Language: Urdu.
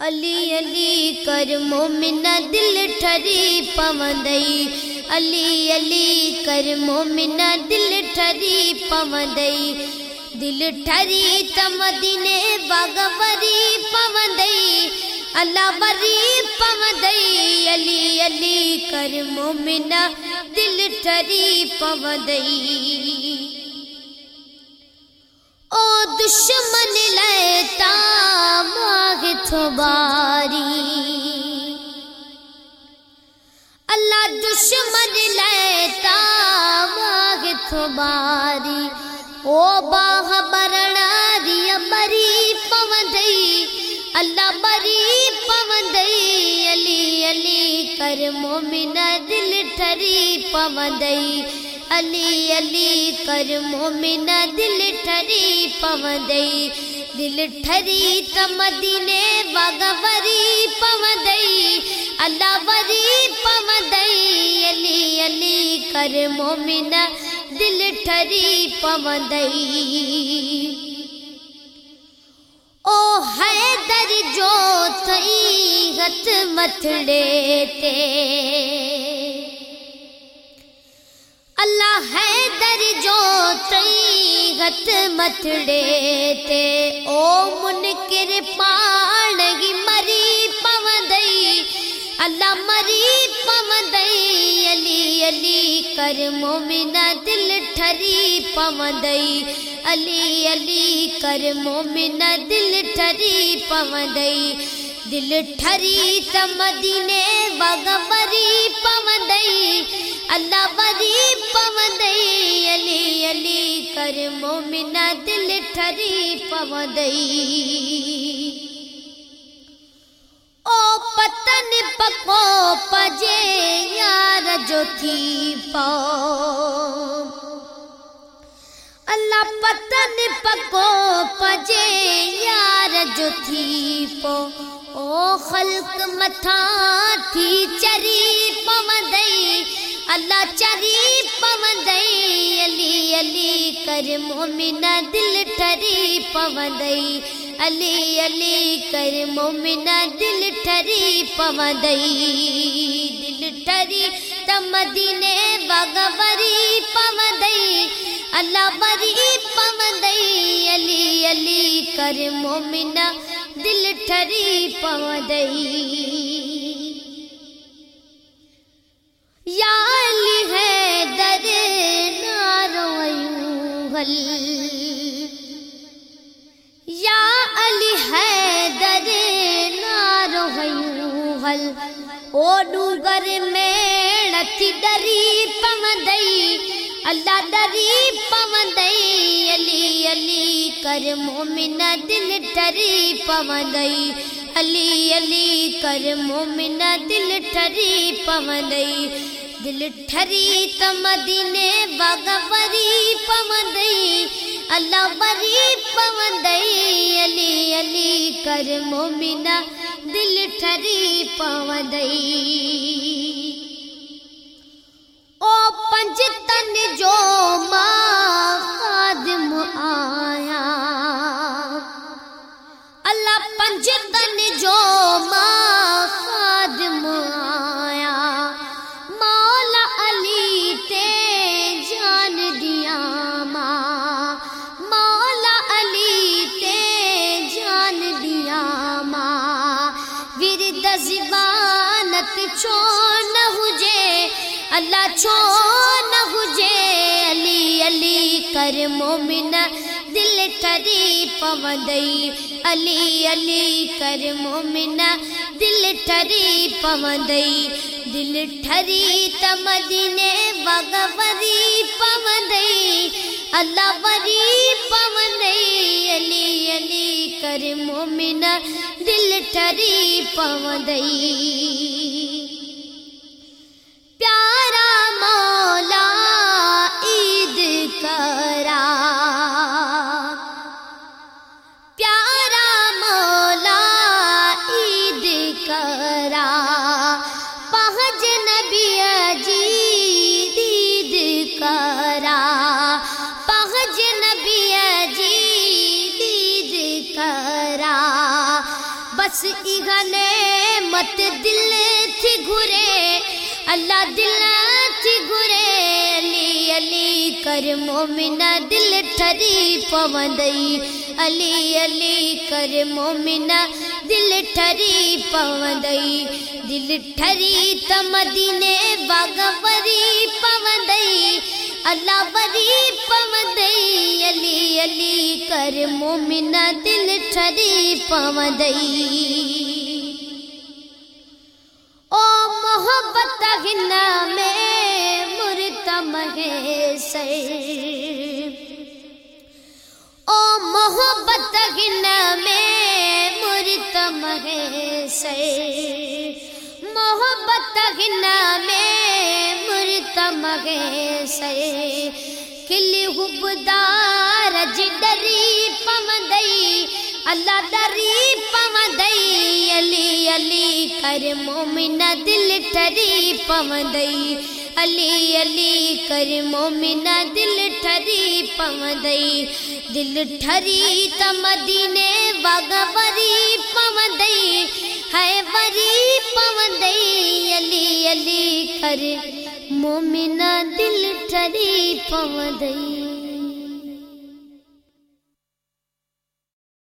علی علی کر مومن دل ٹھری پوندئی۔ علی علی کر مومن دل ٹھری پوندئی۔ دل ٹھری تمدینے باغوری پوندئی۔ اللہ بری پوندئی۔ علی علی کر مومن دل ٹھری پوندئی۔ او دشمن لیتا ماغ تھوباری اللہ دشمن لیتا ماغ تھوباری او باغ برناری بری پوندئی۔ اللہ بری پوندئی، علی علی کر مومن دل ٹھری پوندئی۔ علی علی کر مومن دل ٹھری پوندئی، دل ٹھری تمدینے باغوری پوندئی، اللہ وری پوندئی، علی علی کر مومن دل ٹھری پوندئی۔ او حیدر جو تئی ہت متھڑے تے اللہ حیدر جو تئی ہت متھڑے تے او منکر پاڑی مری پوندئی۔ اللہ مری پوندئی، علی علی کر مومن دل ٹھری پوندئی۔ علی علی کر مومن دل ٹھری پوندئی۔ دل ٹھری تمدینے باغوری بری پوندئی علی علی کر مومن دل ٹھری پوندئی او پتن پکو پجے یار جو تھی پاؤ اللہ پتن پکو پجے یار جو تھی پو او خلق متھا تھی چری پوندئی اللہ چری پوندئی علی علی، کر مومن دل ٹھری پوندئی علی علی، کر مومن دل ٹھری پوندئی دل ٹھری تمدینے باغوری پوندئی اللہ بری پوندئی علی علی، کر مومن دل ٹھری پوندئی یا نارویوہل یا علی ہے در نارویوہل او ڈوگر میڑتی ڈری پوندئی اللہ ڈری پوندئی علی علی کر مومن دل ٹری پوندئی علی علی کر مومن دل ٹری پوندئی دل ٹھری تمدینے باغوری پوندئی اللہ بری پوندئی علی علی کر مومنا دل ٹھری پوندئی او پنج تن جو چھو نہ ہوجے اللہ چھو نہ ہوجے علی علی، کر مومن، دل ٹھری پوندئی، علی علی، کر مومن، دل ٹھری پوندئی، دل ٹھری تمدینے باغوری پوندئی، اللہ بری پوندئی، علی علی، کر مومن، دل ٹھری پوندئی۔ پاس ایگنے مت دل تھی گھرے، اللہ دل تھی گھرے، علی علی کر مومنہ دل ٹھری پوندئی، علی علی کر مومنہ دل ٹھری پوندئی، دل ٹھری تمدینے باغ پوندئی۔ اللہ بری پم دئی، علی علی، کر مومنا دل ٹھری پم دئی۔ او محبت ہنا میں مرتم ہے او محبت ہنا میں مرتم ہے محبت ہنا میں مغے سر کلی حبدار جدری پمدئی، اللہ دری پمدئی، علی علی کر مومن دل ٹری پمدئی، علی علی کر مومن دل ٹھری پمدئی، دل ٹھری تمدینے وگ وری پمدئی، ہے وری پمدئی، علی علی کر مومنا دل ٹھری پودئی